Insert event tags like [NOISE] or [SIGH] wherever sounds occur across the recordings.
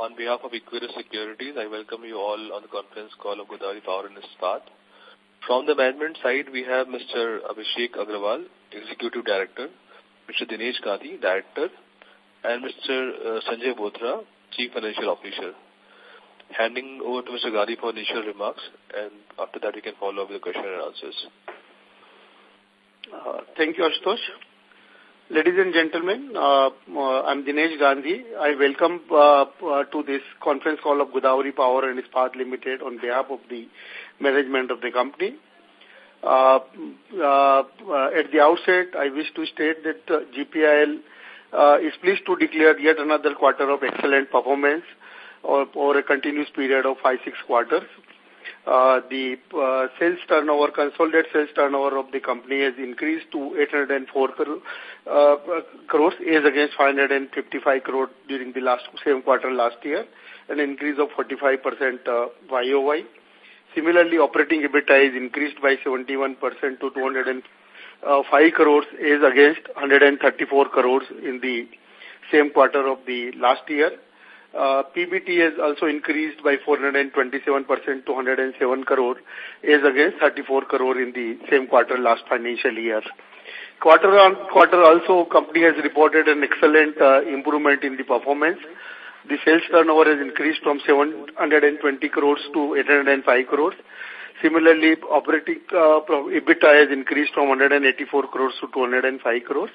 On behalf of Equirus Securities, I welcome you all on the conference call of Godavari Power and Ispat. From the management side, we have Mr. Abhishek Agrawal, Executive Director, Mr. Dinesh Gandhi, Director, and Mr. Uh, Sanjay Bothra, Chief Financial Officer. Handing over to Mr. Gandhi for initial remarks, and after that we can follow up with the question and answers. Uh, thank you, Ashutosh. Ladies and gentlemen, uh, uh, I'm Dinesh Gandhi. I welcome uh, uh, to this conference call of Godavari Power and Ispat Limited on behalf of the management of the company. Uh, uh, at the outset, I wish to state that GPIL is pleased to declare yet another quarter of excellent performance over a continuous period of five, six quarters. Uh, the uh, sales turnover, consolidated sales turnover of the company has increased to 804 crore, uh, crores as against 555 crore during the last same quarter last year, an increase of 45% uh, YOY. Similarly, operating EBITDA is increased by 71% to 205 crores as against 134 crores in the same quarter of the last year. Uh, PBT has also increased by 427% to 107 crore as against 34 crore in the same quarter last financial year. Quarter on quarter also company has reported an excellent uh, improvement in the performance. The sales turnover has increased from 720 crores to 805 crores. Similarly, operating uh, EBITDA has increased from 184 crores to 205 crores,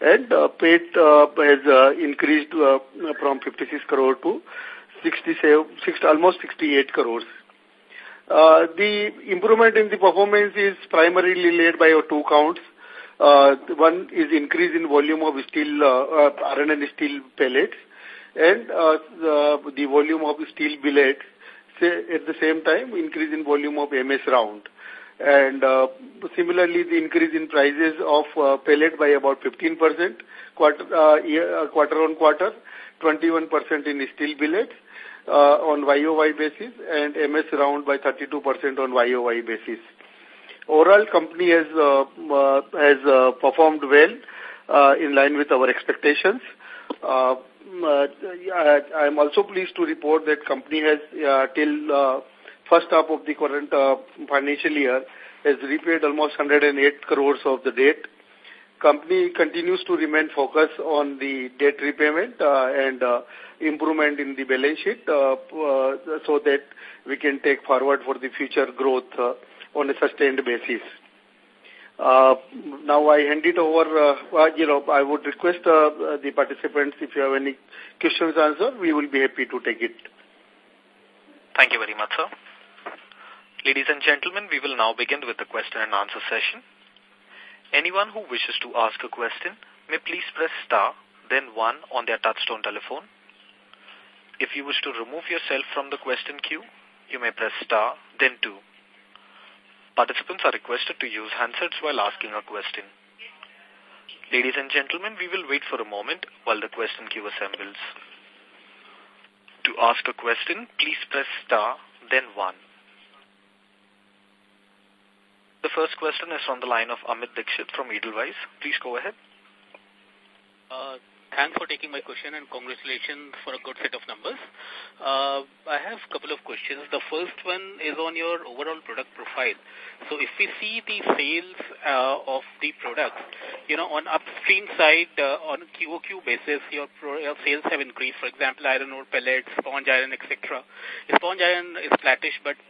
and uh, PAT uh, has uh, increased uh, from 56 crore to 67, 60, almost 68 crores. Uh, the improvement in the performance is primarily led by two counts. Uh, one is increase in volume of steel, uh, uh, RNN steel pellets, and uh, the, the volume of steel billets at the same time increase in volume of MS round. And uh, similarly, the increase in prices of uh, pellet by about 15% quarter, uh, uh, quarter on quarter, 21% in steel billets uh, on YOY basis, and MS round by 32% on YOY basis. Overall, company has uh, uh, has uh, performed well uh, in line with our expectations. Uh, uh, I am also pleased to report that company has uh, till uh, first half of the current uh, financial year has repaid almost 108 crores of the debt. Company continues to remain focused on the debt repayment uh, and uh, improvement in the balance sheet uh, uh, so that we can take forward for the future growth uh, on a sustained basis. Uh, now I hand it over, uh, you know, I would request uh, the participants, if you have any questions answer, we will be happy to take it. Thank you very much, sir. Ladies and gentlemen, we will now begin with the question and answer session. Anyone who wishes to ask a question may please press star, then one on their touchtone telephone. If you wish to remove yourself from the question queue, you may press star, then two. Participants are requested to use handsets while asking a question. Ladies and gentlemen, we will wait for a moment while the question queue assembles. To ask a question, please press star, then one. The first question is from the line of Amit Dixit from Edelweiss. Please go ahead. Uh, Thanks for taking my question and congratulations for a good set of numbers. Uh, I have a couple of questions. The first one is on your overall product profile. So if we see the sales uh, of the products, you know, on upstream side, uh, on QOQ basis, your, your sales have increased. For example, iron ore pellets, sponge iron, etc. Sponge iron is flattish, but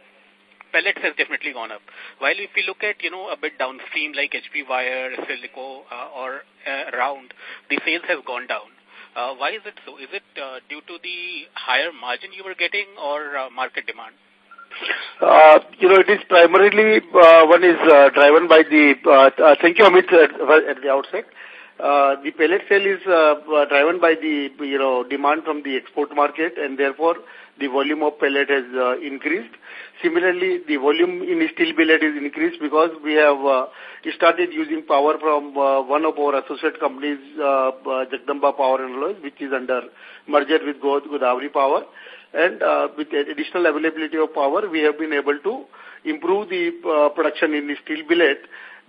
pellets has definitely gone up. While if we look at, you know, a bit downstream like HB wire, Silico, uh, or uh, round, the sales have gone down. Uh, why is it so? Is it uh, due to the higher margin you were getting or uh, market demand? Uh, you know, it is primarily, uh, one is uh, driven by the, uh, uh, thank you Amit uh, at the outset. Uh, the pellet sale is uh, uh, driven by the, you know, demand from the export market and therefore the volume of pellet has uh, increased. Similarly, the volume in steel billet is increased because we have uh, started using power from uh, one of our associate companies, uh, uh, Jagdamba Power and Alloys, which is under merger with Godavari Power. And uh, with additional availability of power, we have been able to improve the uh, production in the steel billet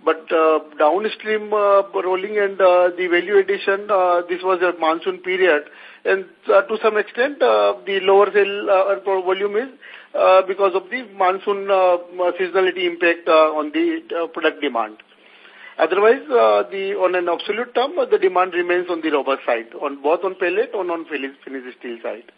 But uh, downstream uh, rolling and uh, the value addition, uh, this was a monsoon period. And uh, to some extent, uh, the lower sale uh, volume is uh, because of the monsoon uh, seasonality impact uh, on the uh, product demand. Otherwise, uh, the on an absolute term, uh, the demand remains on the robust side, on both on pellet and on finished steel side.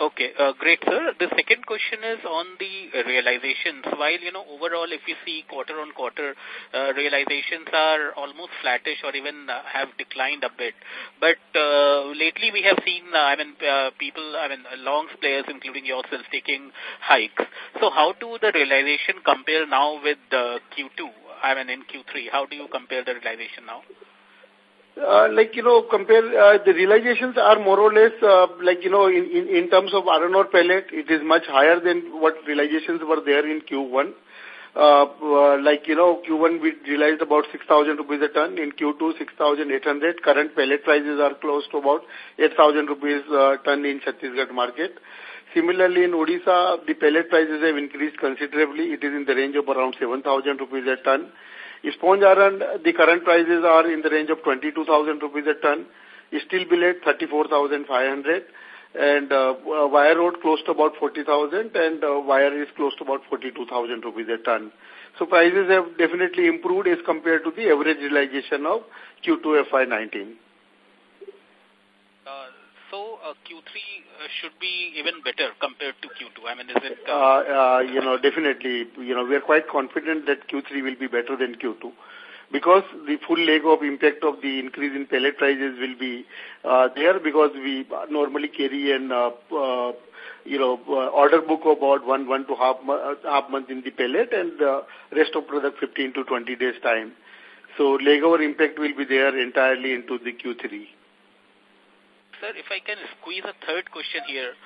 Okay, uh, great, sir. The second question is on the realizations. While, you know, overall, if you see quarter on quarter, uh, realizations are almost flattish or even uh, have declined a bit. But uh, lately we have seen, uh, I mean, uh, people, I mean, longs players, including yourselves, taking hikes. So how do the realization compare now with uh, Q2? I mean, in Q3, how do you compare the realization now? Uh, like, you know, compare, uh, the realizations are more or less, uh, like, you know, in, in, in terms of iron ore pellet, it is much higher than what realizations were there in Q1. Uh, uh, like, you know, Q1 we realized about 6,000 rupees a ton. In Q2, 6,800. Current pellet prices are close to about 8,000 rupees a ton in Chhattisgarh market. Similarly, in Odisha, the pellet prices have increased considerably. It is in the range of around 7,000 rupees a ton. Sponge iron, the current prices are in the range of 22,000 rupees a ton. Steel billet, 34,500 and uh, wire rod close to about 40,000 and uh, wire is close to about 42,000 rupees a ton. So prices have definitely improved as compared to the average realization of Q2 FY19. Uh, uh, Q3 uh, should be even better compared to Q2. I mean, is it? Uh, uh, uh, you know, definitely. You know, we are quite confident that Q3 will be better than Q2 because the full leg of impact of the increase in pellet prices will be uh, there because we normally carry an uh, uh, you know uh, order book of about one one to half half month in the pellet and uh, rest of product 15 to 20 days time. So leg over impact will be there entirely into the Q3 sir, if I can squeeze a third question here,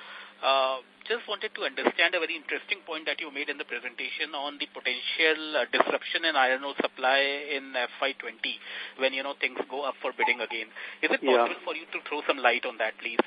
uh, just wanted to understand a very interesting point that you made in the presentation on the potential uh, disruption in iron ore supply in FY20 when, you know, things go up for bidding again. Is it possible yeah. for you to throw some light on that, please?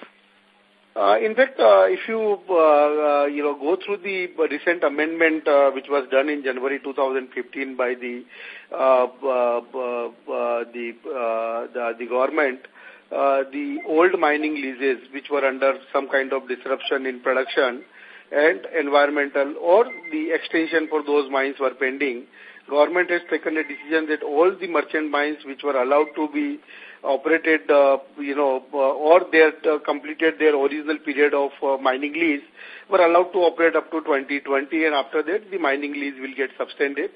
Uh, in fact, uh, if you uh, uh, you know go through the recent amendment uh, which was done in January 2015 by the uh, uh, uh, the, uh, the the government, uh, the old mining leases which were under some kind of disruption in production and environmental or the extension for those mines were pending, government has taken a decision that all the merchant mines which were allowed to be operated, uh, you know, uh, or they had uh, completed their original period of uh, mining lease were allowed to operate up to 2020 and after that the mining lease will get suspended.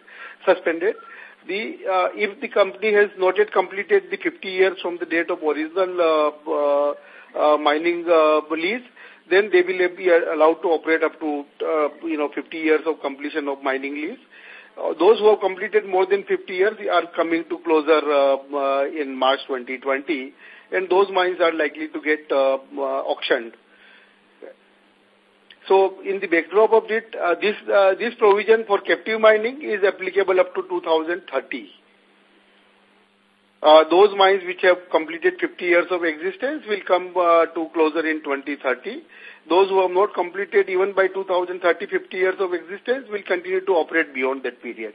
suspended the uh, if the company has not yet completed the 50 years from the date of original uh, uh, uh, mining uh, lease, then they will be allowed to operate up to uh, you know 50 years of completion of mining lease. Uh, those who have completed more than 50 years are coming to closure uh, uh, in March 2020, and those mines are likely to get uh, uh, auctioned. So in the backdrop of it, uh, this, uh, this provision for captive mining is applicable up to 2030. Uh, those mines which have completed 50 years of existence will come uh, to closure in 2030. Those who have not completed even by 2030, 50 years of existence will continue to operate beyond that period.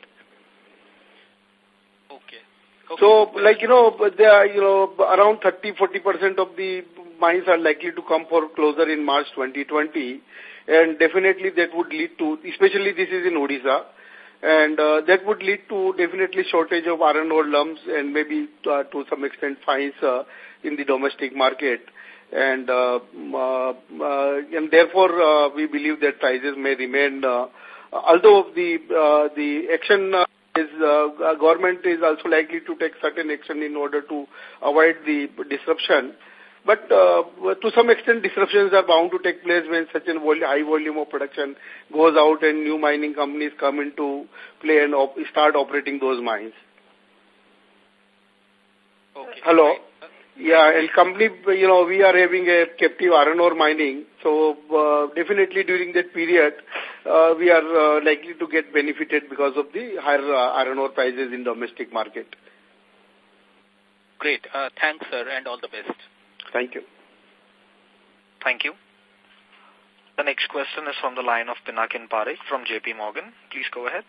Okay. okay. So, like, you know, there are, you know, around 30-40% of the mines are likely to come for closure in March 2020 and definitely that would lead to, especially this is in Odisha, and uh, that would lead to definitely shortage of iron ore lumps and maybe uh, to some extent fines uh, in the domestic market. And uh, uh, uh, and therefore uh, we believe that prices may remain, uh, although the uh, the action uh, is uh, government is also likely to take certain action in order to avoid the disruption. But uh, to some extent, disruptions are bound to take place when such a vol high volume of production goes out and new mining companies come into play and op start operating those mines. Okay. Hello. Yeah, and company, you know, we are having a captive iron ore mining. So uh, definitely during that period, uh, we are uh, likely to get benefited because of the higher uh, iron ore prices in domestic market. Great. Uh, thanks, sir, and all the best. Thank you. Thank you. The next question is from the line of Pinakin Parekh from JP Morgan. Please go ahead.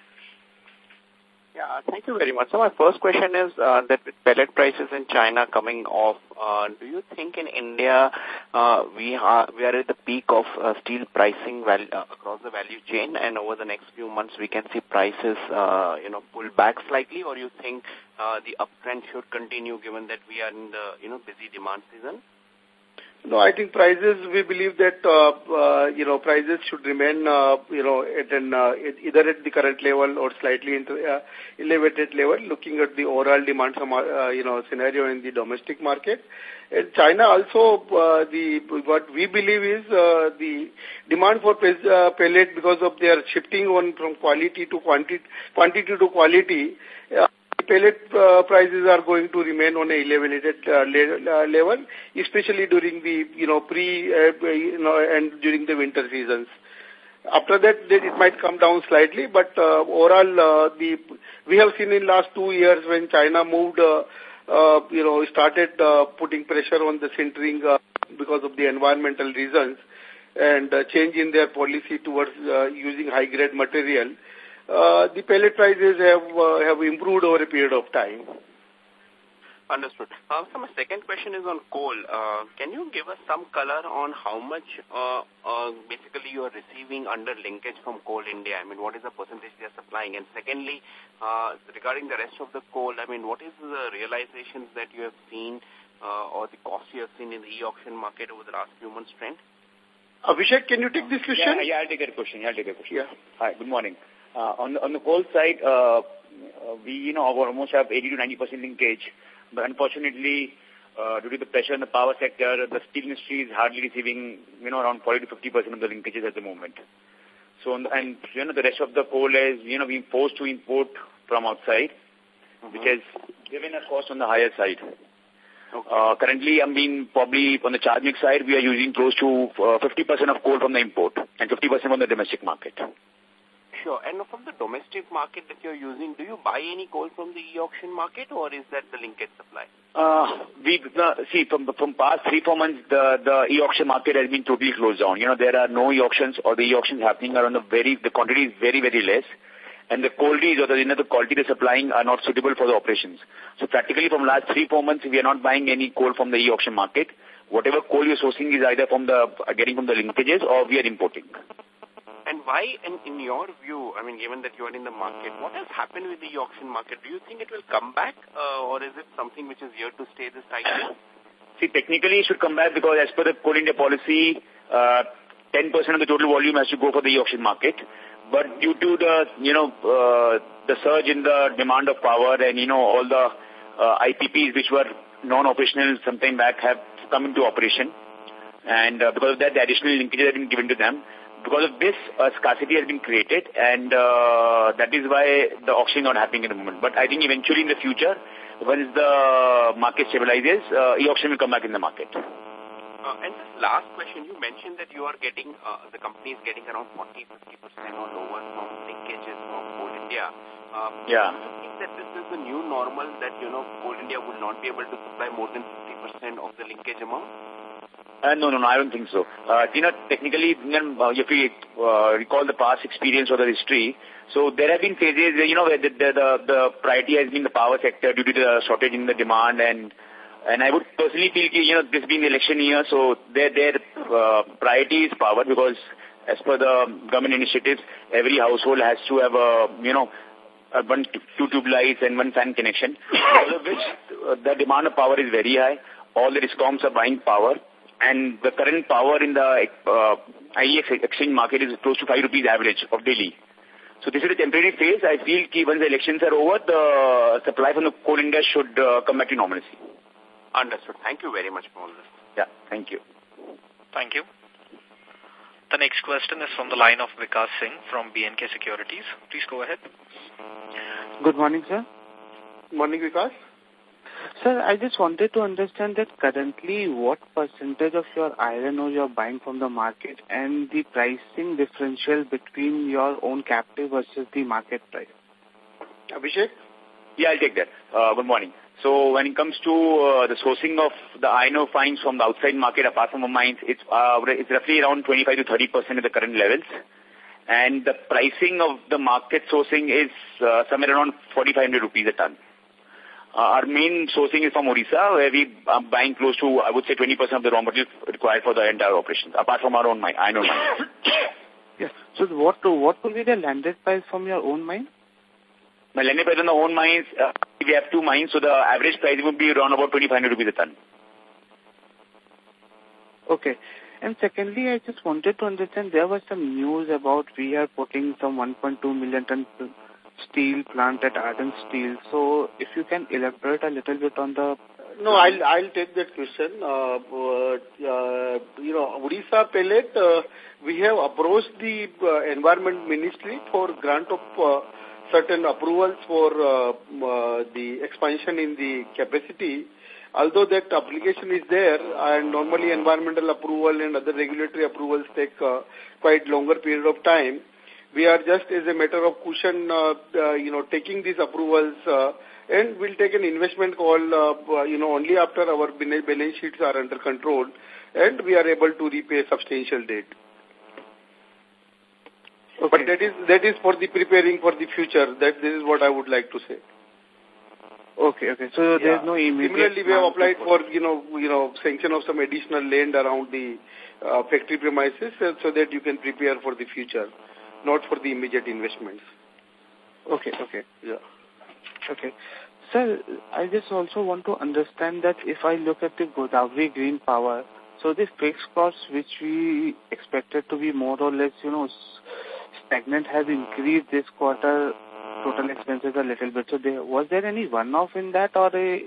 Yeah, thank you very much. So my first question is uh, that with pellet prices in China coming off, uh, do you think in India uh, we are we are at the peak of uh, steel pricing val uh, across the value chain, and over the next few months we can see prices uh, you know pull back slightly, or you think uh, the uptrend should continue given that we are in the you know busy demand season? No, I think prices, we believe that, uh, uh, you know, prices should remain, uh, you know, at an, uh, either at the current level or slightly into, uh, elevated level, looking at the overall demand, uh, you know, scenario in the domestic market. In China also, uh, the what we believe is uh, the demand for uh, pellet because of their shifting on from quality to quantity, quantity to quality, uh, pellet uh, prices are going to remain on a elevated uh, level, especially during the, you know, pre, uh, you know, and during the winter seasons. After that, it might come down slightly, but uh, overall, uh, the we have seen in last two years when China moved, uh, uh, you know, started uh, putting pressure on the sintering uh, because of the environmental reasons and uh, change in their policy towards uh, using high-grade material uh, the pellet prices have uh, have improved over a period of time. Understood. Uh, so my second question is on coal. Uh, can you give us some color on how much uh, uh, basically you are receiving under linkage from Coal India? I mean, what is the percentage they are supplying? And secondly, uh, regarding the rest of the coal, I mean, what is the realizations that you have seen uh, or the cost you have seen in the e-auction market over the last few months trend? Abhishek, can you take this question? Yeah, yeah I'll take that question. I'll take that question. Yeah. Hi, good morning. Uh, on, the, on the coal side, uh, we, you know, almost have 80 to 90% linkage. But unfortunately, uh, due to the pressure in the power sector, the steel industry is hardly receiving, you know, around 40 to 50% of the linkages at the moment. So, and, you know, the rest of the coal is, you know, being forced to import from outside, uh -huh. which has given a cost on the higher side. Okay. Uh, currently, I mean, probably on the charge mix side, we are using close to 50% uh, of coal from the import and 50% from the domestic market. Sure. And from the domestic market that you're using, do you buy any coal from the e-auction market or is that the linkage supply? Uh, we uh, see from the from past three four months the the e-auction market has been totally closed down. You know there are no e-auctions or the e-auctions happening are on the very the quantity is very very less, and the qualities or the you know the quality they're supplying are not suitable for the operations. So practically from last three four months we are not buying any coal from the e-auction market. Whatever coal you're sourcing is either from the getting from the linkages or we are importing. And why, in, in your view, I mean, given that you are in the market, what has happened with the auction market? Do you think it will come back uh, or is it something which is here to stay this time? See, technically it should come back because as per the Coal India policy, 10% uh, of the total volume has to go for the auction market. But due to the, you know, uh, the surge in the demand of power and, you know, all the uh, IPPs which were non-operational sometime back have come into operation. And uh, because of that, the additional linkage has been given to them because of this, uh, scarcity has been created, and uh, that is why the auction is not happening at the moment. But I think eventually in the future, once the market stabilizes, uh, e-auction will come back in the market. Uh, and this last question, you mentioned that you are getting, uh, the company is getting around 40-50% or lower from linkages from Coal India. Um, yeah. Do you think that this is the new normal that, you know, Coal India will not be able to supply more than 50% of the linkage amount? Uh, no, no, no, I don't think so. Uh, you know, technically, uh, if you uh, recall the past experience or the history, so there have been phases, you know, where the, the, the, the priority has been the power sector due to the shortage in the demand and and I would personally feel, you know, this being the election year, so their, their uh, priority is power because as per the government initiatives, every household has to have a, you know, a one two tube lights and one fan connection, all [COUGHS] of which uh, the demand of power is very high. All the discoms are buying power and the current power in the uh, IEX exchange market is close to 5 rupees average of daily. So this is a temporary phase. I feel that once the elections are over, the supply from the coal India should uh, come back to normalcy. Understood. Thank you very much for. Yeah, thank you. Thank you. The next question is from the line of Vikas Singh from B&K Securities. Please go ahead. Good morning, sir. Morning, Vikas. Sir, I just wanted to understand that currently what percentage of your iron ore you're buying from the market and the pricing differential between your own captive versus the market price. Abhishek? Yeah, I'll take that. Uh, good morning. So when it comes to uh, the sourcing of the iron ore fines from the outside market apart from the mines, it's, uh, it's roughly around 25 to 30 percent at the current levels. and the pricing of the market sourcing is uh, somewhere around 4,500 rupees a ton. Uh, our main sourcing is from Odisha, where we are buying close to, I would say, 20% of the raw material required for the entire operation, apart from our own mine, iron ore mine. [COUGHS] yes. So what what will be the landed price from your own mine? My landed price on the own mines, uh, we have two mines, so the average price would be around about 2,500 rupees a ton. Okay. And secondly, I just wanted to understand, there was some news about we are putting some 1.2 million ton steel plant at Ardent Steel. So if you can elaborate a little bit on the... No, I'll, I'll take that question. Uh, uh, you know, Odisha pellet, uh, we have approached the uh, Environment Ministry for grant of uh, certain approvals for uh, uh, the expansion in the capacity although that application is there and normally environmental approval and other regulatory approvals take uh, quite longer period of time, we are just as a matter of cushion, uh, uh, you know, taking these approvals uh, and we'll take an investment call, uh, you know, only after our balance sheets are under control and we are able to repay substantial debt. Okay. But that is that is for the preparing for the future. That this is what I would like to say. Okay, okay. So yeah. there's no immediate... Similarly, we have applied for, you know, you know, sanction of some additional land around the uh, factory premises so that you can prepare for the future, not for the immediate investments. Okay, okay. Yeah. Okay. Sir, I just also want to understand that if I look at the Godavari Green Power, so the fixed costs which we expected to be more or less, you know, stagnant has increased this quarter total expenses a little bit. So there, was there any one-off in that or a...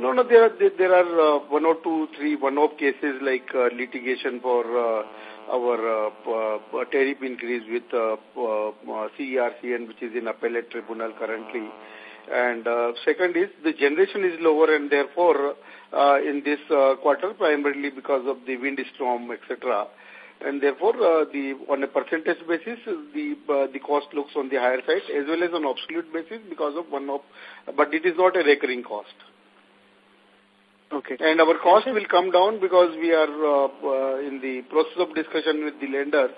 No, no, there are, there are uh, one or two, three one-off cases like uh, litigation for uh, our uh, uh, tariff increase with uh, uh, CERCN, which is in appellate tribunal currently. And uh, second is the generation is lower and therefore uh, in this uh, quarter primarily because of the wind storm, etc and therefore uh, the on a percentage basis the uh, the cost looks on the higher side as well as on absolute basis because of one of but it is not a recurring cost okay. And our cost will come down because we are uh, uh, in the process of discussion with the lenders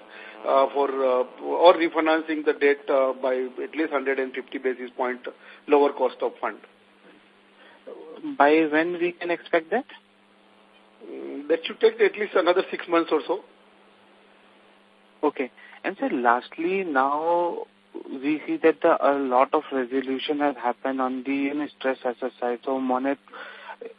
uh, for uh, or refinancing the debt uh, by at least 150 basis point lower cost of fund. By when we can expect that? Mm, that should take at least another six months or so. Okay. And so lastly, now we see that the, a lot of resolution has happened on the you know, stress asset side. So Monnet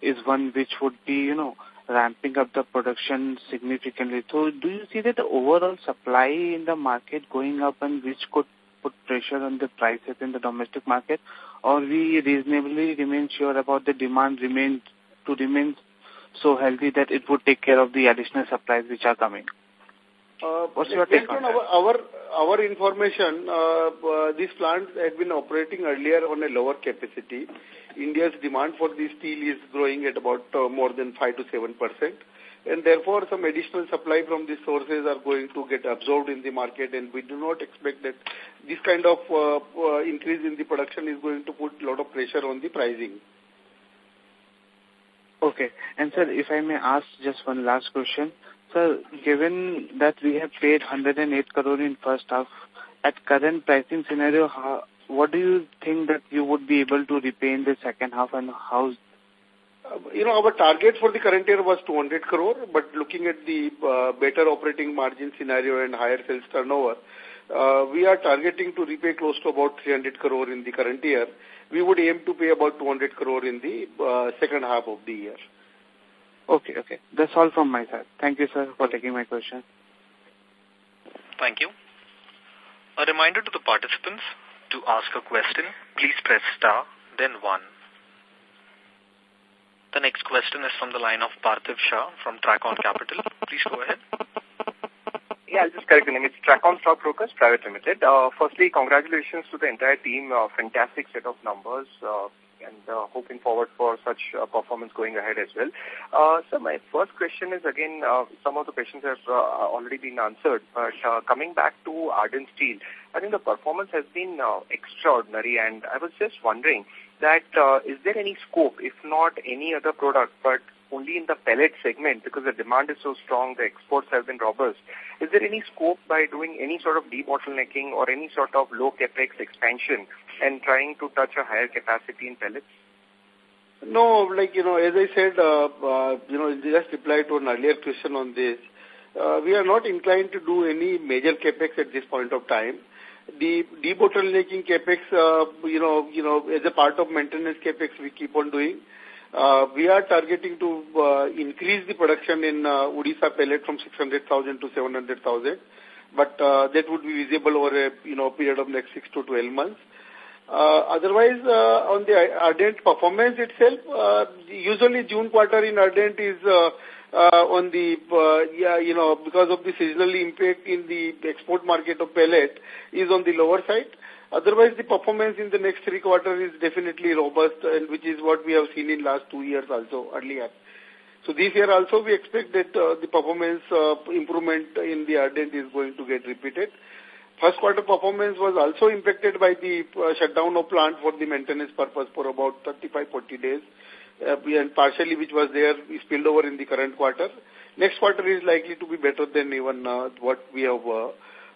is one which would be, you know, ramping up the production significantly. So do you see that the overall supply in the market going up and which could put pressure on the prices in the domestic market or we reasonably remain sure about the demand remain to remain so healthy that it would take care of the additional supplies which are coming? Uh, What's your take on our, our, our information, uh, uh, these plants had been operating earlier on a lower capacity. India's demand for this steel is growing at about uh, more than 5 to 7 percent. And therefore, some additional supply from these sources are going to get absorbed in the market. And we do not expect that this kind of uh, uh, increase in the production is going to put a lot of pressure on the pricing. Okay. And sir, if I may ask just one last question. Sir, given that we have paid 108 crore in first half, at current pricing scenario, how, what do you think that you would be able to repay in the second half and how? Uh, you know, our target for the current year was 200 crore, but looking at the uh, better operating margin scenario and higher sales turnover, uh, we are targeting to repay close to about 300 crore in the current year. We would aim to pay about 200 crore in the uh, second half of the year. Okay, okay. That's all from my side. Thank you, sir, for taking my question. Thank you. A reminder to the participants to ask a question, please press star, then one. The next question is from the line of Parthiv Shah from Tracon Capital. Please go ahead. Yeah, I'll just correct the name. It's Tracon Stock Brokers Private Limited. Uh, firstly, congratulations to the entire team. Uh, fantastic set of numbers. Uh, and uh, hoping forward for such uh, performance going ahead as well. Uh, so my first question is again, uh, some of the questions have uh, already been answered, but uh, coming back to Ardent Steel, I think the performance has been uh, extraordinary and I was just wondering that uh, is there any scope, if not any other product, but only in the pellet segment because the demand is so strong, the exports have been robust. Is there any scope by doing any sort of debottlenecking or any sort of low capex expansion and trying to touch a higher capacity in pellets? No, like, you know, as I said, uh, uh, you know, just reply to an earlier question on this. Uh, we are not inclined to do any major capex at this point of time. The debottlenecking capex, uh, you know, you know, as a part of maintenance capex, we keep on doing. Uh, we are targeting to uh, increase the production in uh, Odisha pellet from 600,000 to 700,000, but uh, that would be visible over a you know period of next six to 12 months. Uh, otherwise, uh, on the Ardent performance itself, uh, usually June quarter in Ardent is uh, uh, on the, uh, yeah, you know, because of the seasonal impact in the export market of pellet is on the lower side. Otherwise, the performance in the next three quarters is definitely robust, and which is what we have seen in last two years also earlier. So this year also we expect that uh, the performance uh, improvement in the Ardent is going to get repeated. First quarter performance was also impacted by the uh, shutdown of plant for the maintenance purpose for about 35-40 days, uh, and partially which was there spilled over in the current quarter. Next quarter is likely to be better than even uh, what we have, uh,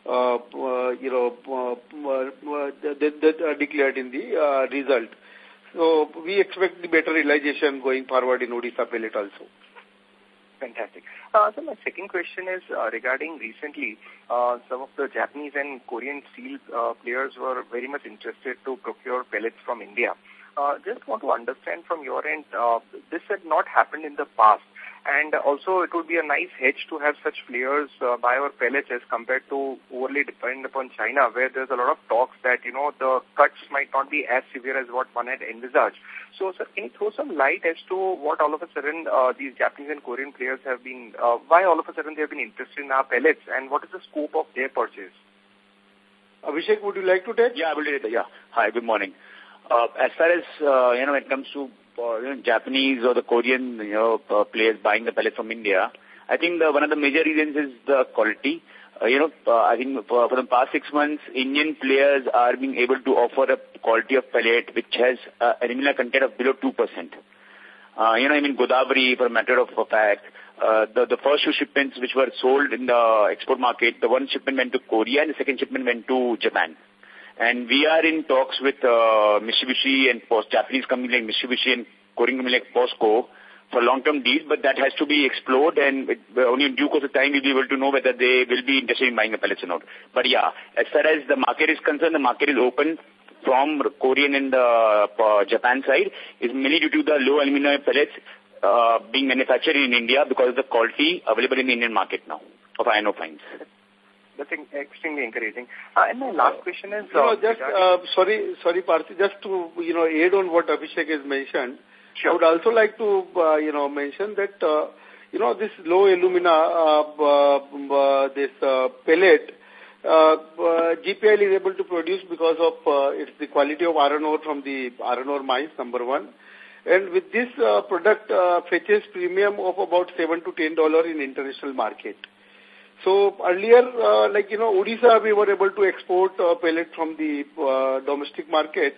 uh, uh, you know, uh, that, that uh, declared in the uh, result. So we expect the better realization going forward in Odisha pellet also. Fantastic. Uh, so my second question is uh, regarding recently, uh, some of the Japanese and Korean steel uh, players were very much interested to procure pellets from India. Uh, just want to understand from your end, uh, this had not happened in the past. And also, it would be a nice hedge to have such players uh, buy our pellets as compared to overly dependent upon China, where there's a lot of talks that, you know, the cuts might not be as severe as what one had envisaged. So, sir, can you throw some light as to what all of a sudden uh, these Japanese and Korean players have been, uh, why all of a sudden they have been interested in our pellets, and what is the scope of their purchase? Abhishek, would you like to take? Yeah, I will take it. Yeah. Hi, good morning. Uh, as far as, uh, you know, when it comes to you Japanese or the Korean, you know, uh, players buying the pellet from India, I think the, one of the major reasons is the quality. Uh, you know, uh, I think for, for the past six months, Indian players are being able to offer a quality of pellet which has uh, an alumina content of below 2%. Uh, you know, I mean, Godavari, for a matter of fact, uh, the, the first two shipments which were sold in the export market, the one shipment went to Korea and the second shipment went to Japan. And we are in talks with uh, Mitsubishi and post Japanese companies like Mitsubishi and Korean companies like POSCO for long-term deals, but that has to be explored and it, only in due course of time we'll be able to know whether they will be interested in buying the pellets or not. But yeah, as far as the market is concerned, the market is open from Korean and the uh, Japan side is mainly due to the low aluminum pellets uh, being manufactured in India because of the quality available in the Indian market now of iron ore fines. That's extremely encouraging. Uh, and my last question is... You know, just, uh, sorry, sorry, Parthi, just to, you know, aid on what Abhishek has mentioned, sure. I would also like to, uh, you know, mention that, uh, you know, this low alumina, uh, uh, this uh, pellet, uh, uh, GPIL is able to produce because of uh, it's the quality of iron ore from the iron ore mines, number one. And with this uh, product uh, fetches premium of about 7 to $10 in international market. So earlier, uh, like, you know, Odisha, we were able to export uh, pellet from the uh, domestic market.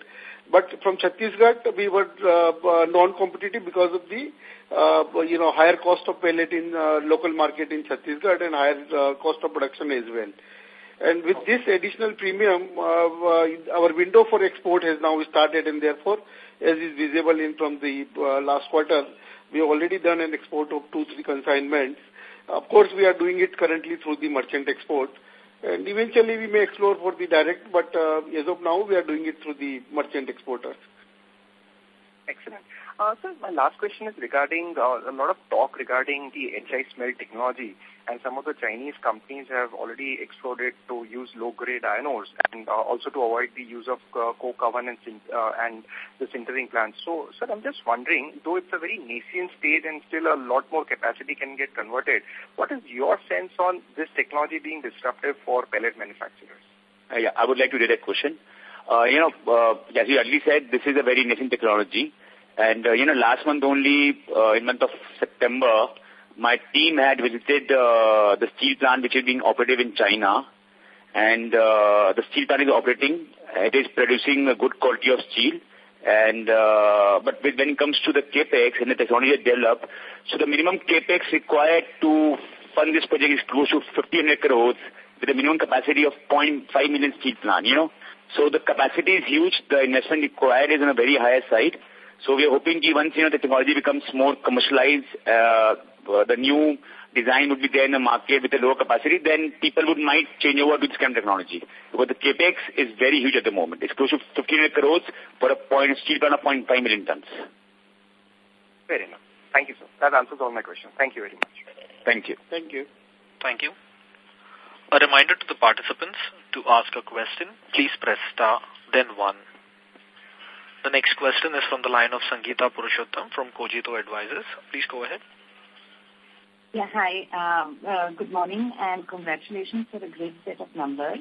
But from Chhattisgarh, we were uh, uh, non-competitive because of the, uh, you know, higher cost of pellet in uh, local market in Chhattisgarh and higher uh, cost of production as well. And with this additional premium, uh, uh, our window for export has now started and therefore, as is visible in from the uh, last quarter, we have already done an export of two, three consignments of course, we are doing it currently through the merchant export. And eventually we may explore for the direct, but uh, as of now, we are doing it through the merchant exporters. Excellent. Uh, sir, my last question is regarding uh, a lot of talk regarding the HIsmelt technology and some of the Chinese companies have already explored to use low-grade iron ores and uh, also to avoid the use of uh, coke oven and, uh, and the sintering plants. So, sir, I'm just wondering, though it's a very nascent stage and still a lot more capacity can get converted, what is your sense on this technology being disruptive for pellet manufacturers? Uh, yeah, I would like to read that question. Uh, you know, uh, as you earlier said, this is a very nascent technology. And, uh, you know, last month only, uh, in month of September, my team had visited uh, the steel plant which is being operative in China. And uh, the steel plant is operating. It is producing a good quality of steel. And uh, but when it comes to the capex and the technology developed, so the minimum capex required to fund this project is close to 1,500 crores with a minimum capacity of 0.5 million steel plant. You know, so the capacity is huge. The investment required is on a very higher side. So we are hoping that once you know the technology becomes more commercialized, uh, the new design would be there in the market with a lower capacity, then people would might change over to this kind of technology. Because the capex is very huge at the moment. It's close to 1,500 crores for a point steel plant of 0.5 million tons. Fair enough. Thank you, sir. That answers all my questions. Thank you very much. Thank you. Thank you. Thank you. A reminder to the participants to ask a question, please press star, then one. The next question is from the line of Sangeeta Purushottam from Cogito Advisors. Please go ahead. Yeah, hi. Um, uh, good morning and congratulations for a great set of numbers.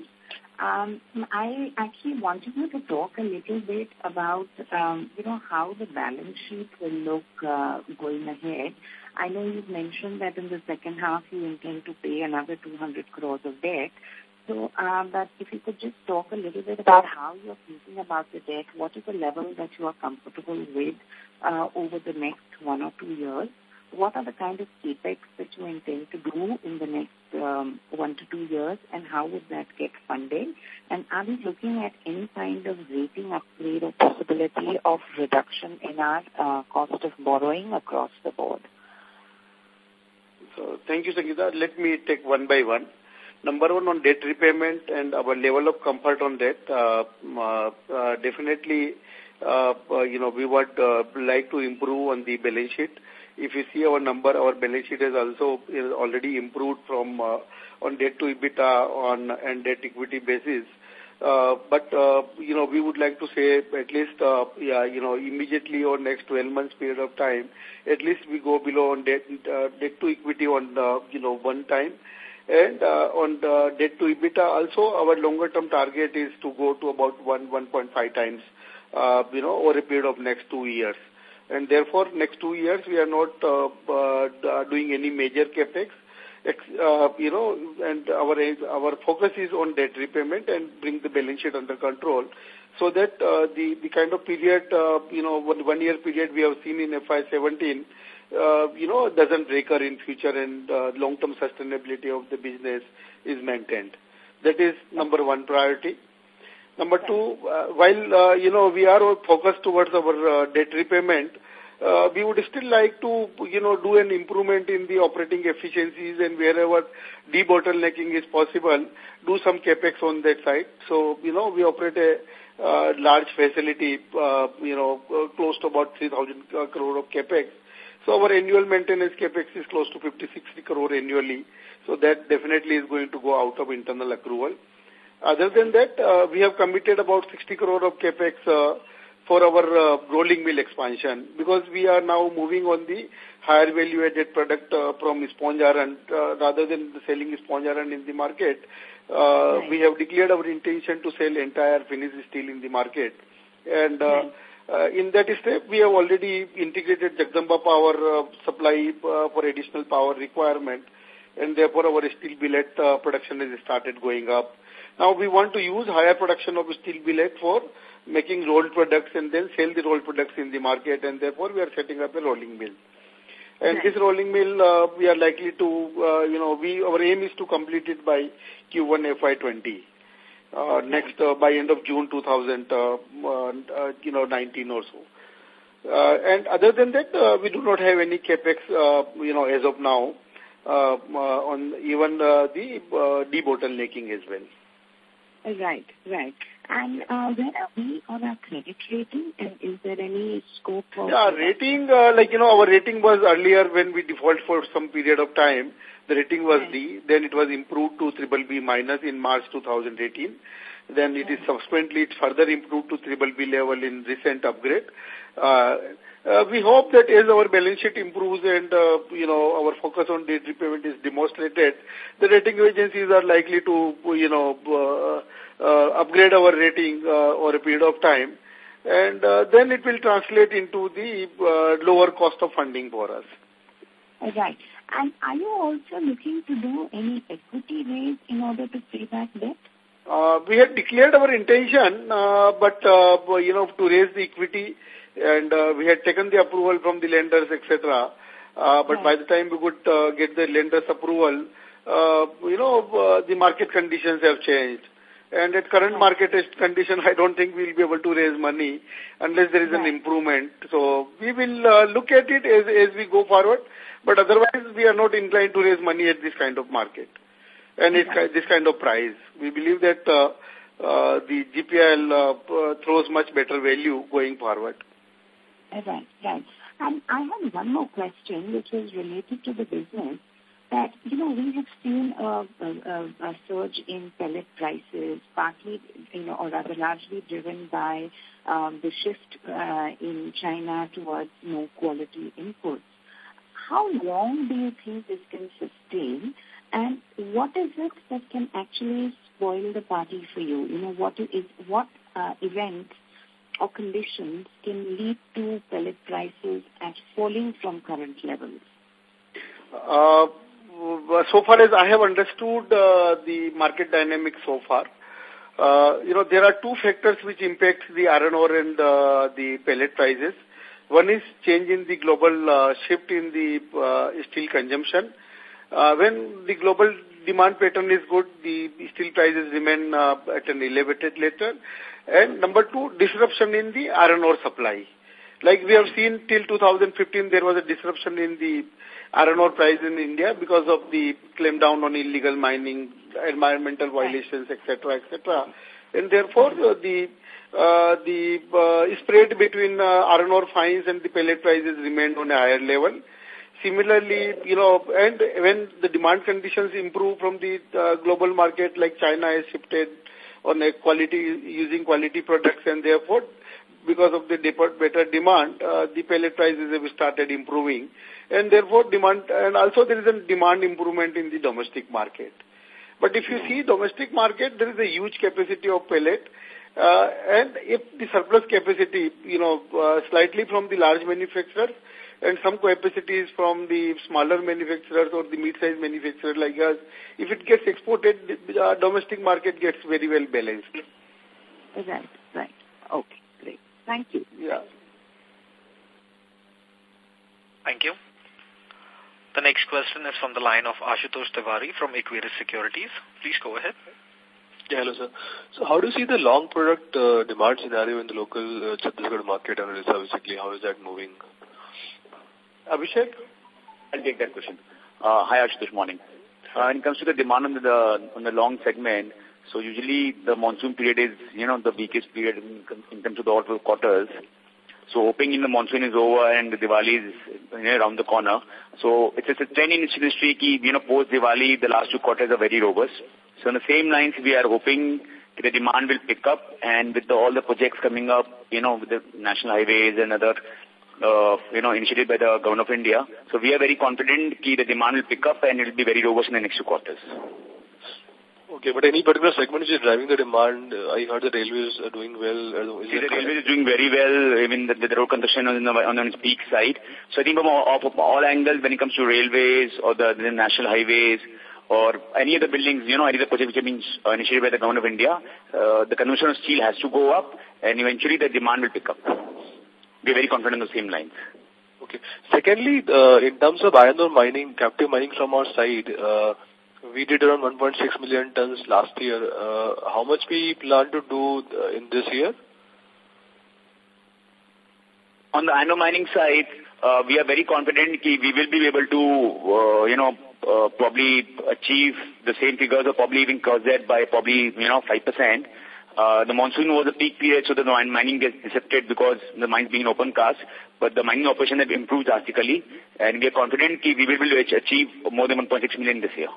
Um, I actually wanted you to talk a little bit about, um, you know, how the balance sheet will look uh, going ahead. I know you've mentioned that in the second half you intend to pay another 200 crores of debt. So, um, but if you could just talk a little bit about how you're thinking about the debt, what is the level that you are comfortable with uh, over the next one or two years? what are the kind of capex that you intend to do in the next um, one to two years, and how would that get funded? And are we looking at any kind of rating upgrade or possibility of reduction in our uh, cost of borrowing across the board? So, thank you, Sangeeta. Let me take one by one. Number one on debt repayment and our level of comfort on debt. Uh, uh, uh, definitely, uh, uh, you know, we would uh, like to improve on the balance sheet if you see our number, our balance sheet has also is already improved from uh, on debt to EBITDA on and debt equity basis. Uh, but, uh, you know, we would like to say at least, uh, yeah, you know, immediately or next 12 months period of time, at least we go below on debt, uh, debt to equity on, uh, you know, one time. And uh, on the debt to EBITDA also, our longer term target is to go to about 1, 1.5 times, uh, you know, over a period of next two years and therefore next two years we are not uh, uh, doing any major capex. Uh, you know, and our our focus is on debt repayment and bring the balance sheet under control, so that uh, the the kind of period, uh, you know, one, one year period we have seen in FY17, uh, you know, doesn't recur in future, and uh, long term sustainability of the business is maintained. That is number one priority. Number two, uh, while, uh, you know, we are focused towards our uh, debt repayment, uh, we would still like to, you know, do an improvement in the operating efficiencies and wherever debottlenecking is possible, do some capex on that side. So, you know, we operate a uh, large facility, uh, you know, uh, close to about 3,000 uh, crore of capex. So our annual maintenance capex is close to 50, 60 crore annually. So that definitely is going to go out of internal accrual. Other than that, uh, we have committed about 60 crore of capex uh, for our uh, rolling mill expansion because we are now moving on the higher value added product uh, from sponge iron uh, rather than selling sponge iron in the market. Uh. We have declared our intention to sell entire finished steel in the market. And uh. Uh, in that step, we have already integrated Jagdamba Power uh, supply uh, for additional power requirement. And therefore, our steel billet uh, production has started going up. Now we want to use higher production of steel billet for making rolled products and then sell the rolled products in the market and therefore we are setting up a rolling mill. And this rolling mill, uh, we are likely to, uh, you know, we our aim is to complete it by Q1 FY20. Uh, next, uh, by end of June 2019 uh, uh, you know, or so. Uh, and other than that, uh, we do not have any capex, uh, you know, as of now, uh, uh, on even uh, the uh, debottlenecking as well. Right, right. And uh, where are we on our credit rating? And is there any scope for... Yeah, rating, uh, like, you know, our rating was earlier when we default for some period of time. The rating was right. D. Then it was improved to triple B minus in March 2018. Then it is subsequently it further improved to triple B level in recent upgrade. Uh, uh, we hope that as our balance sheet improves and, uh, you know, our focus on debt repayment is demonstrated, the rating agencies are likely to, you know, uh, uh, upgrade our rating uh, over a period of time. And uh, then it will translate into the uh, lower cost of funding for us. Right. And are you also looking to do any equity raise in order to pay back debt? Uh, we had declared our intention, uh, but, uh, you know, to raise the equity and uh, we had taken the approval from the lenders, etc. Uh, but by the time we could uh, get the lenders' approval, uh, you know, uh, the market conditions have changed. And at current market condition, I don't think we'll be able to raise money unless there is an improvement. So we will uh, look at it as, as we go forward. But otherwise, we are not inclined to raise money at this kind of market and it's this kind of price. We believe that uh, uh, the GPIL uh, throws much better value going forward. Right, right. And I have one more question which is related to the business that, you know, we have seen a, a, a surge in pellet prices, partly, you know, or rather largely driven by um, the shift uh, in China towards more quality inputs. How long do you think this can sustain? And what is it that can actually spoil the party for you? You know, what is what uh, events or conditions can lead to pellet prices at falling from current levels? Uh, so far as I have understood uh, the market dynamics so far, uh, you know, there are two factors which impact the iron ore and uh, the pellet prices. One is change in the global uh, shift in the uh, steel consumption. Uh, when the global demand pattern is good, the steel prices remain uh, at an elevated level. And number two, disruption in the iron ore supply. Like we have seen till 2015, there was a disruption in the iron ore price in India because of the claim down on illegal mining, environmental violations, etc., etc. And therefore, uh, the uh, the uh, spread between uh, iron ore fines and the pellet prices remained on a higher level. Similarly, you know, and when the demand conditions improve from the uh, global market, like China has shifted on a quality, using quality products, and therefore, because of the better demand, uh, the pellet prices have started improving and therefore demand, and also there is a demand improvement in the domestic market. But if you see domestic market, there is a huge capacity of pellet, uh, and if the surplus capacity, you know, uh, slightly from the large manufacturers and some capacities from the smaller manufacturers or the mid-sized manufacturers like us, if it gets exported, the uh, domestic market gets very well balanced. Right, right. Okay. Thank you. Yeah. Thank you. The next question is from the line of Ashutosh Tiwari from Equirus Securities. Please go ahead. Yeah, hello, sir. So how do you see the long product uh, demand scenario in the local uh, Chhattisgarh market and Orissa, basically? How is that moving? Abhishek? I'll take that question. Uh, hi, Ashutosh. Morning. Uh, when it comes to the demand on the, on the long segment, so usually the monsoon period is, you know, the weakest period in, in terms of the all quarters. So hoping in the monsoon is over and the Diwali is you know, around the corner. So it's, a trend in industry ki, you know, post Diwali, the last two quarters are very robust. So on the same lines, we are hoping the demand will pick up and with the, all the projects coming up, you know, with the national highways and other, uh, you know, initiated by the government of India. So we are very confident that the demand will pick up and it will be very robust in the next two quarters. Okay, but any particular segment which is driving the demand? Uh, I heard the railways are doing well. Is See, the railways is doing very well. I mean, the, the road construction on, the, on its peak side. So I think from all, of all angles, when it comes to railways or the, the national highways or any of the buildings, you know, any of the projects which have been uh, initiated by the government of India, uh, the consumption of steel has to go up and eventually the demand will pick up. We're very confident on the same lines. Okay. Secondly, uh, in terms of iron ore mining, captive mining from our side, uh, we did around 1.6 million tons last year. Uh, how much we plan to do uh, in this year? On the iron mining side, uh, we are very confident we will be able to, uh, you know, uh, probably achieve the same figures or probably even cross that by probably, you know, 5%. Uh, the monsoon was a peak period, so the mining gets disrupted because the mines being open cast, but the mining operation have improved drastically, and we are confident we will be able to achieve more than 1.6 million this year.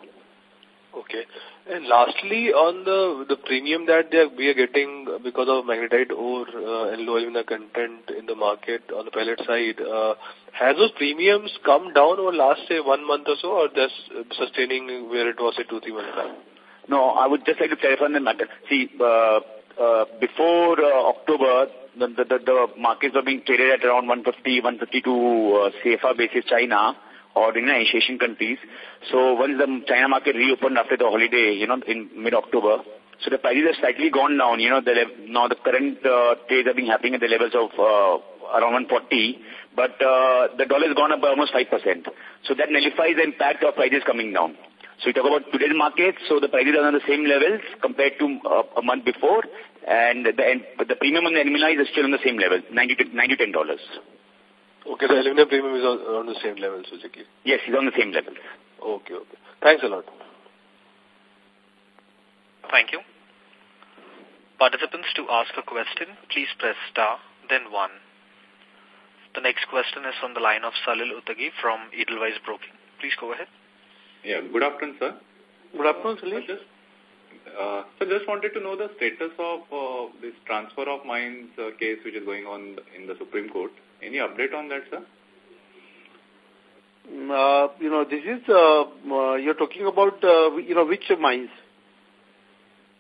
Okay. And lastly, on the the premium that they are, we are getting because of magnetite ore uh, and low alumina content in the market on the pellet side, uh, has those premiums come down over last, say, one month or so, or just sustaining where it was, say, two, three months back? No, I would just like to clarify on the matter. See, uh, uh, before uh, October, the, the, the, markets were being traded at around 150, 152 uh, CFR basis China or in Asian countries. So once the China market reopened after the holiday, you know, in mid-October, So the prices have slightly gone down. You know, the now the current uh, trades have been happening at the levels of uh, around 140, but uh, the dollar has gone up by almost 5%. So that nullifies the impact of prices coming down. So we talk about today's market, so the prices are on the same levels compared to uh, a month before, and the, the premium on the annualized is still on the same level, 90 to, 90 to $10. Okay, the aluminum premium is on, on the same level, basically. Yes, it's on the same level. Okay, okay. Thanks a lot. Thank you. Participants to ask a question, please press star, then one. The next question is from the line of Salil Utagi from Edelweiss Broking. Please go ahead. Yeah, good afternoon, sir. Good afternoon, Salil. Just, uh, so just wanted to know the status of uh, this transfer of mines uh, case which is going on in the Supreme Court. Any update on that, sir? Mm, uh, you know, this is, uh, uh, you're talking about, uh, you know, which mines?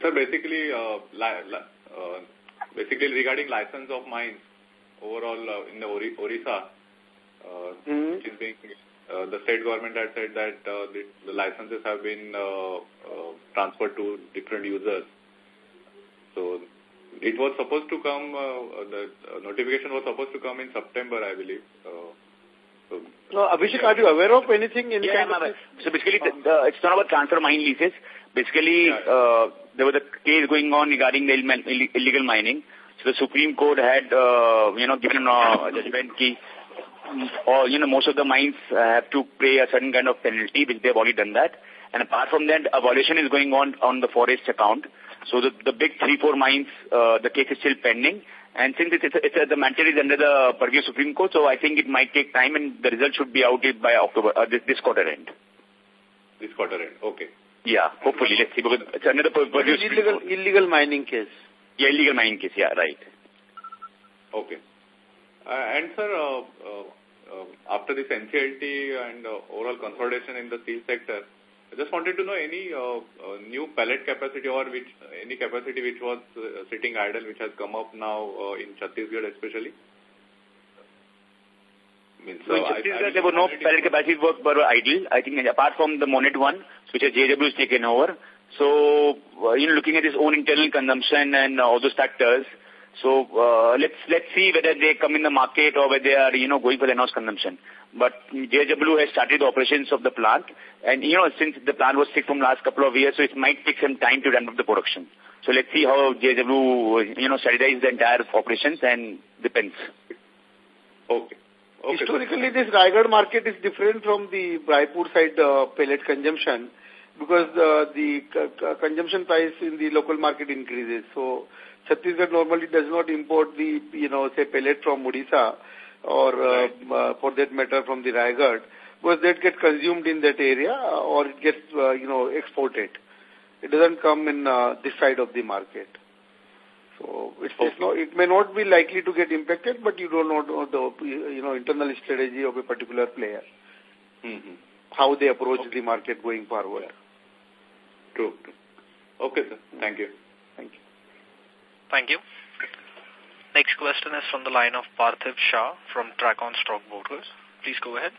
Sir, basically, uh, li li uh, basically regarding license of mines overall uh, in the Ori Orissa, uh, mm -hmm. which is being, uh, the state government had said that uh, the, the licenses have been uh, uh, transferred to different users. So it was supposed to come, uh, the uh, notification was supposed to come in September, I believe. Uh, so, no, Abhishek, are you aware of anything? In yeah, kind of So basically, the, the, it's not about transfer mine leases. Basically, yeah. uh, there was a case going on regarding the illegal mining. So the Supreme Court had, uh, you know, given a judgment key or, you know, most of the mines have to pay a certain kind of penalty, which they've already done that. And apart from that, a violation is going on on the forest account. So the, the big three, four mines, uh, the case is still pending. And since it's, it's, it's, the matter is under the purview of Supreme Court, so I think it might take time and the result should be out by October, uh, this, this quarter end. This quarter end, okay. Yeah, hopefully, let's see, because it's under the purview illegal, illegal mining case. Yeah, illegal mining case, yeah, right. Okay. Uh, and sir, uh, uh, uh after this NCLT and uh, overall consolidation in the steel sector, I just wanted to know any uh, uh, new pellet capacity or which any capacity which was uh, sitting idle which has come up now uh, in Chhattisgarh especially. Means, so in Chhattisgarh, there were no pellet capacity were, were idle. I think apart from the Monnet one, which has JSW has taken over. So, uh, you know, looking at his own internal consumption and uh, all those factors, so uh, let's let's see whether they come in the market or whether they are you know going for the in-house consumption. But JSW has started the operations of the plant, and you know since the plant was sick from last couple of years, so it might take some time to ramp up the production. So let's see how JSW you know strategize the entire operations and depends. Okay. okay. Historically, this Raigarh market is different from the Raipur side uh, pellet consumption because uh, the consumption price in the local market increases. So Chhattisgarh normally does not import the, you know, say pellet from Odisha or uh, uh, for that matter from the Raigarh because that get consumed in that area or it gets, uh, you know, exported. It doesn't come in uh, this side of the market. So it's, okay. it's not, it may not be likely to get impacted, but you don't know the you know internal strategy of a particular player. Mm -hmm. How they approach okay. the market going forward. True. True. Okay, sir. Thank you. Thank you. Next question is from the line of Parthiv Shah from Tracon Stock Brokers. Please go ahead.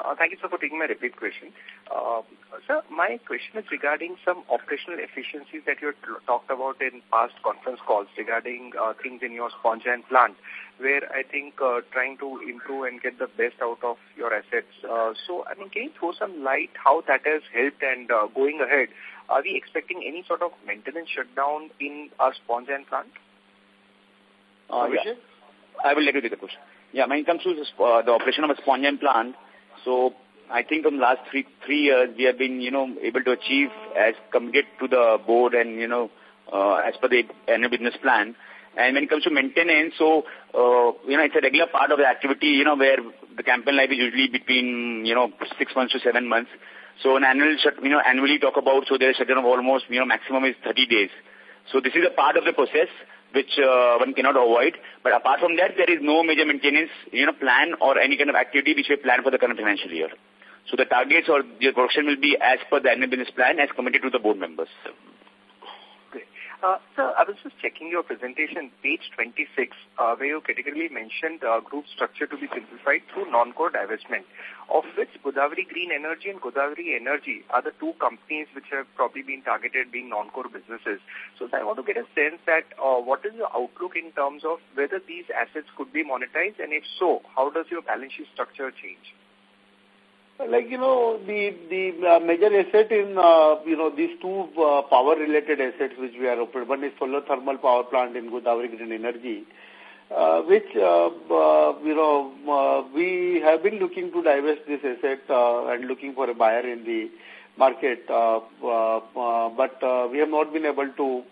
Uh, thank you, sir, for taking my repeat question. Uh, sir, my question is regarding some operational efficiencies that you talked about in past conference calls regarding uh, things in your sponge and plant, where I think uh, trying to improve and get the best out of your assets. Uh, so, I mean, can you throw some light how that has helped and uh, going ahead, are we expecting any sort of maintenance shutdown in our sponge iron plant? Uh, yeah. I will let you take the question. Yeah, when it comes to this, uh, the operation of a sponge iron plant, so I think in the last three three years we have been, you know, able to achieve as committed to the board and, you know, uh, as per the annual business plan. And when it comes to maintenance, so, uh, you know, it's a regular part of the activity, you know, where the campaign life is usually between, you know, six months to seven months. So an annual, you know, annually talk about, so there is a shutdown of almost, you know, maximum is 30 days. So this is a part of the process which uh, one cannot avoid. But apart from that, there is no major maintenance, you know, plan or any kind of activity which we plan for the current financial year. So the targets or the production will be as per the annual business plan as committed to the board members. Uh, sir, I was just checking your presentation, page 26, uh, where you categorically mentioned uh, group structure to be simplified through non-core divestment, of which Godavari Green Energy and Godavari Energy are the two companies which have probably been targeted being non-core businesses. So I want to get a sense that uh, what is your outlook in terms of whether these assets could be monetized, and if so, how does your balance sheet structure change? Like, you know, the, the uh, major asset in, uh, you know, these two uh, power-related assets which we are operating, one is solar thermal power plant in Godavari Green Energy, uh, which, uh, uh, you know, uh, we have been looking to divest this asset uh, and looking for a buyer in the market, uh, uh, uh, but uh, we have not been able to,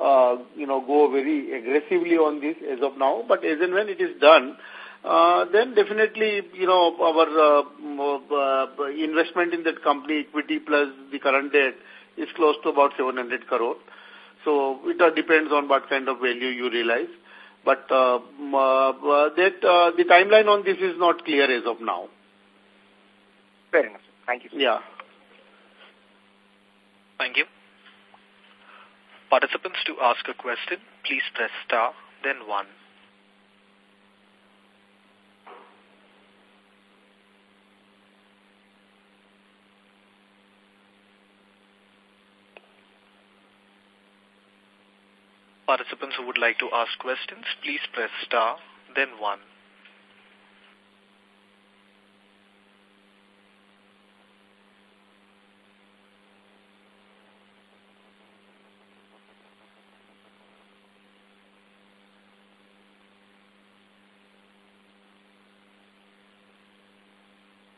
uh, you know, go very aggressively on this as of now. But as and when it is done, then definitely, you know, our uh, uh, investment in that company, equity plus the current debt, is close to about 700 crore. So it uh, depends on what kind of value you realize. But uh, uh, that uh, the timeline on this is not clear as of now. Fair enough. Thank you. Sir. Yeah. Thank you. Participants to ask a question, please press star, then one. Participants who would like to ask questions, please press star, then one.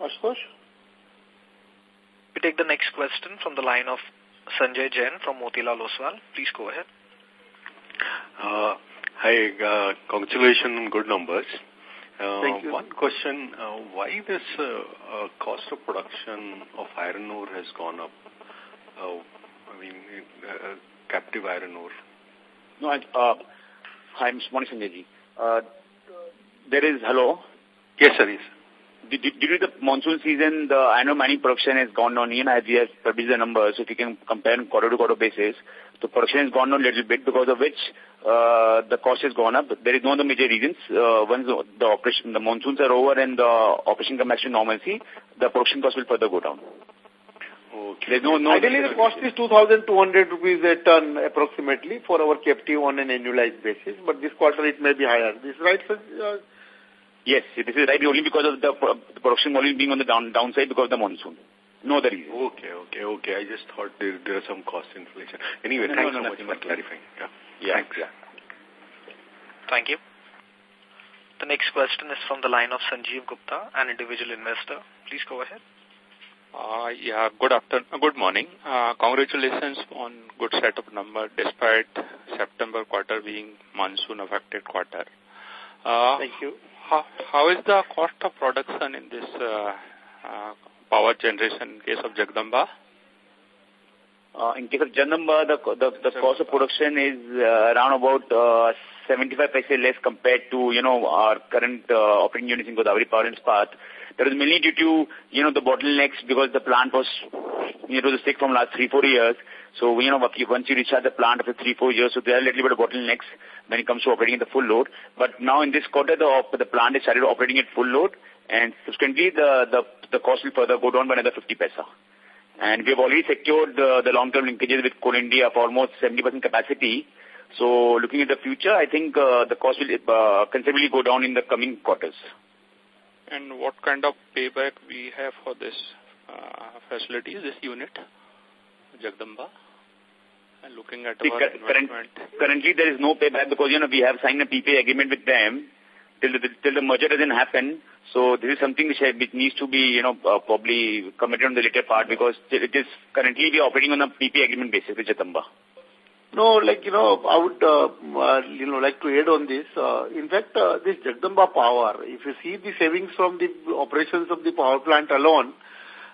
Ashutosh? We take the next question from the line of Sanjay Jain from Motilal Oswal. Please go ahead. Uh, hi, uh, congratulations on good numbers. Uh, Thank you. One question, uh, why this uh, uh, cost of production of iron ore has gone up? Uh, I mean, uh, captive iron ore. No, I, uh, hi, Mr. Morning Sanjay Uh, there is, hello? Yes, sir, yes. Due to the monsoon season, the iron ore mining production has gone down. Even as we have published the numbers, if you can compare on quarter-to-quarter basis, the production has gone down a little bit because of which uh, the cost has gone up. There is no other major reasons. Uh, once the, operation, the monsoons are over and the operation comes back to normalcy, the production cost will further go down. Okay. There's no, no Ideally, the cost is 2,200 rupees a ton approximately for our captive on an annualized basis, but this quarter it may be higher. This right, sir? Uh, Yes, this is right only because of the, pro- the production volume being on the down, downside because of the monsoon. No other reason. Okay, okay, okay. I just thought there, there are some cost inflation. Anyway, No, thanks no, so no, much for clarifying. Yeah. Yeah, Thanks. yeah. Thank you. The next question is from the line of Sanjeev Gupta, an individual investor. Please go ahead. Uh, yeah, good afternoon, good morning. Uh, congratulations on good set of number despite September quarter being monsoon affected quarter. Uh, Thank you. How, how is the cost of production in this uh, uh, power generation in case of Jagdamba? Uh, in case of Jagdamba, the, the, the cost of production is uh, around about uh, 75 paise less compared to, you know, our current uh, operating units in Godavari Power and Ispat. That is mainly due to, you know, the bottlenecks because the plant was, you know, the sick from last three, four years. So, you know, once you recharge the plant after three, four years, so there are a little bit of bottlenecks when it comes to operating at the full load. But now in this quarter, the, the plant has started operating at full load and subsequently the, the, the cost will further go down by another 50 paisa. And we have already secured the, the long-term linkages with Coal India for almost 70% capacity. So looking at the future, I think uh, the cost will uh, considerably go down in the coming quarters. And what kind of payback we have for this uh, facility, this unit, Jagdamba? And looking at See, our current, investment. currently there is no payback because, you know, we have signed a PPA agreement with them till the, till the merger doesn't happen. So this is something which, which needs to be, you know, uh, probably committed on the later part because it is currently we are operating on a PP agreement basis with Jagdamba. No, like, you know, I would, uh, uh, you know, like to add on this. Uh, in fact, uh, this Jagdamba power, if you see the savings from the operations of the power plant alone,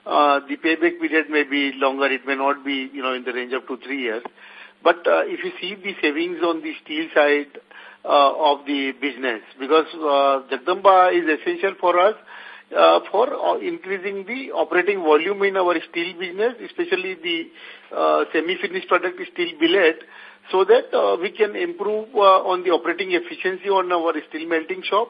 uh, the payback period may be longer. It may not be, you know, in the range of two, three years. But uh, if you see the savings on the steel side of the business, because uh, Jagdamba is essential for us uh, for uh, increasing the operating volume in our steel business, especially the uh, semi-finished product steel billet, so that uh, we can improve uh, on the operating efficiency on our steel melting shop.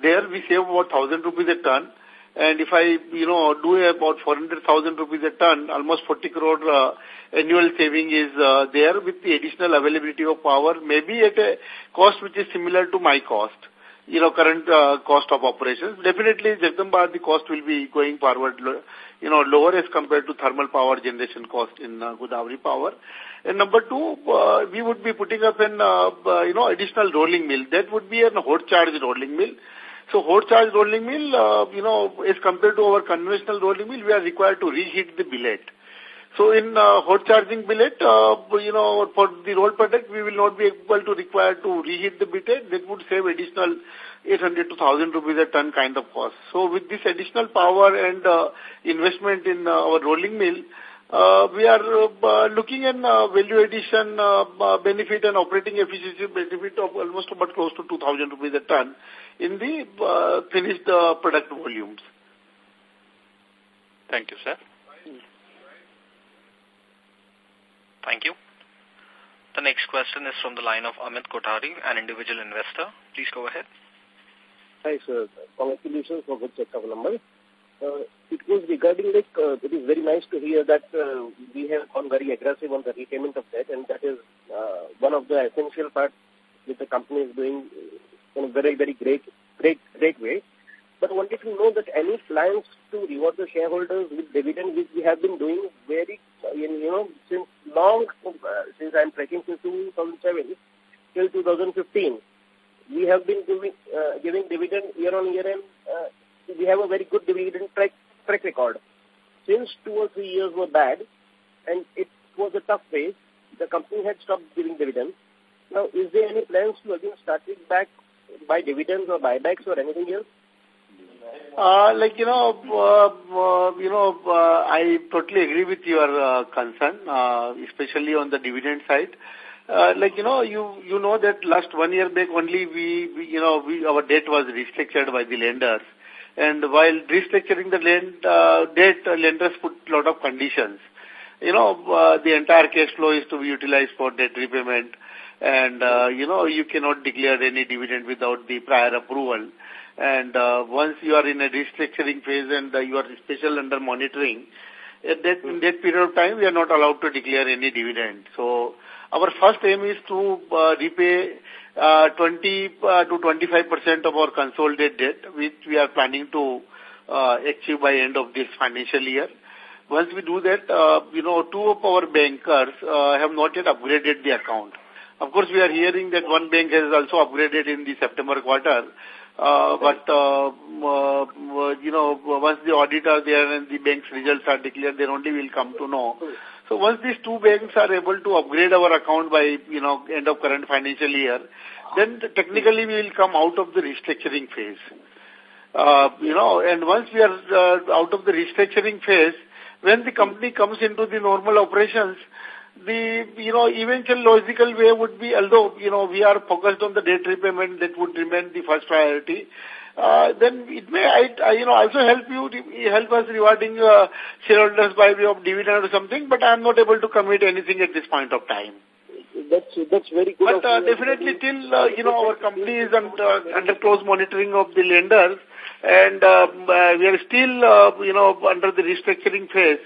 There we save about 1,000 rupees a ton. And if I, you know, do about 400,000 rupees a ton, almost 40 crore uh, annual saving is uh, there with the additional availability of power, maybe at a cost which is similar to my cost you know, current uh, cost of operations. Definitely, Jagdamba, the cost will be going forward, you know, lower as compared to thermal power generation cost in uh, Godavari Power. And number two, uh, we would be putting up an, uh, uh, you know, additional rolling mill. That would be an hot charge rolling mill. So hot charge rolling mill, uh, you know, as compared to our conventional rolling mill, we are required to reheat the billet. So in uh, hot charging billet, uh, you know, for the roll product, we will not be able to require to reheat the billet. That would save additional 800 to 1000 rupees a ton kind of cost. So with this additional power and uh, investment in uh, our rolling mill, uh, we are looking at value addition benefit and operating efficiency benefit of almost about close to 2000 rupees a ton in the uh, finished uh, product volumes. Thank you, sir. Thank you. The next question is from the line of Amit Kotari, an individual investor. Please go ahead. Hi, sir. Congratulations for good set of numbers. Uh, it was regarding like, uh, it is very nice to hear that uh, we have gone very aggressive on the repayment of debt and that is uh, one of the essential parts that the company is doing in a very, very great, great, great way. But wanted to know that any plans to reward the shareholders with dividend, which we have been doing very, you know, since long, uh, since I'm tracking since 2007 till 2015. We have been doing, uh, giving dividend year on year and uh, we have a very good dividend track, track record. Since two or three years were bad and it was a tough phase, the company had stopped giving dividends. Now, is there any plans to again start it back by dividends or buybacks or anything else? Uh, like, you know, uh, uh, you know, uh, I totally agree with your uh, concern, uh, especially on the dividend side. Uh, like, you know, you, you know that last one year back only we, we you know, we, our debt was restructured by the lenders. And while restructuring the lend, uh, debt, uh, lenders put a lot of conditions. You know, uh, the entire cash flow is to be utilized for debt repayment. And, uh, you know, you cannot declare any dividend without the prior approval. And uh, once you are in a restructuring phase and uh, you are special under monitoring, at that, in that period of time, we are not allowed to declare any dividend. So our first aim is to uh, repay uh, 20 uh, to 25 percent of our consolidated debt, which we are planning to uh, achieve by end of this financial year. Once we do that, uh, you know, two of our bankers uh, have not yet upgraded the account. Of course, we are hearing that one bank has also upgraded in the September quarter. Uh, but, uh, uh, you know, once the audit are there and the bank's results are declared, then only we'll come to know. So once these two banks are able to upgrade our account by, you know, end of current financial year, then technically we will come out of the restructuring phase. Uh, you know, and once we are uh, out of the restructuring phase, when the company comes into the normal operations, the, you know, eventual logical way would be, although, you know, we are focused on the debt repayment, that would remain the first priority. Uh, then it may, I, I, you know, also help you, help us rewarding uh, shareholders by way of dividend or something, but I am not able to commit anything at this point of time. That's, that's very good. But uh, definitely till, uh, you know, our company is under, under close monitoring of the lenders and um, uh, we are still, uh, you know, under the restructuring phase.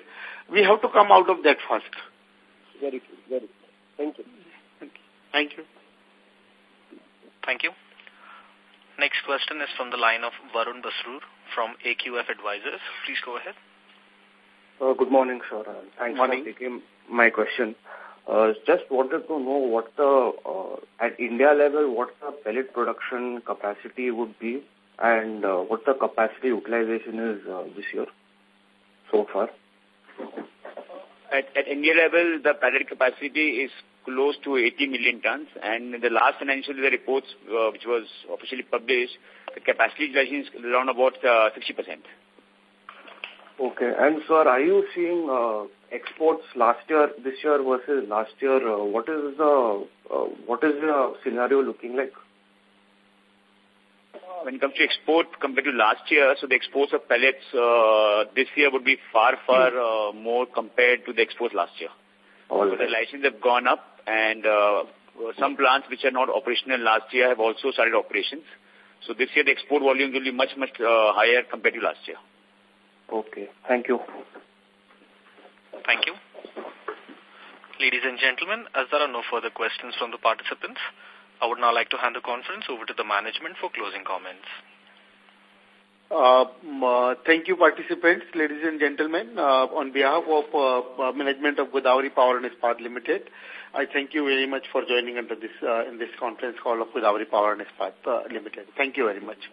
We have to come out of that first. Very good, very good. Thank you. Thank you. Thank you. Next question is from the line of Varun Basrur from AQF Advisors. Please go ahead. Uh, good morning, sir. Uh, thanks morning. for taking my question. Uh, just wanted to know what the, uh, at India level, what the pellet production capacity would be and uh, what the capacity utilization is uh, this year so far. At, at India level, the pellet capacity is close to 80 million tons, and in the last financial year reports, uh, which was officially published, the capacity utilization is around about uh, 60%. Okay. And, sir, are you seeing uh, exports last year, this year versus last year? Uh, what is the uh, what is the scenario looking like? When it comes to export compared to last year, so the exports of pellets uh, this year would be far, far uh, more compared to the exports last year. All so the licenses have gone up and uh, some plants which are not operational last year have also started operations. So this year the export volumes will be much, much uh, higher compared to last year. Okay. Thank you. Thank you. Ladies and gentlemen, as there are no further questions from the participants, I would now like to hand the conference over to the management for closing comments. Uh, uh, thank you, participants, ladies and gentlemen. Uh, on behalf of uh, uh, management of Godavari Power and Ispat Limited, I thank you very much for joining under this uh, in this conference call of Godavari Power and Ispat Limited. Thank you very much.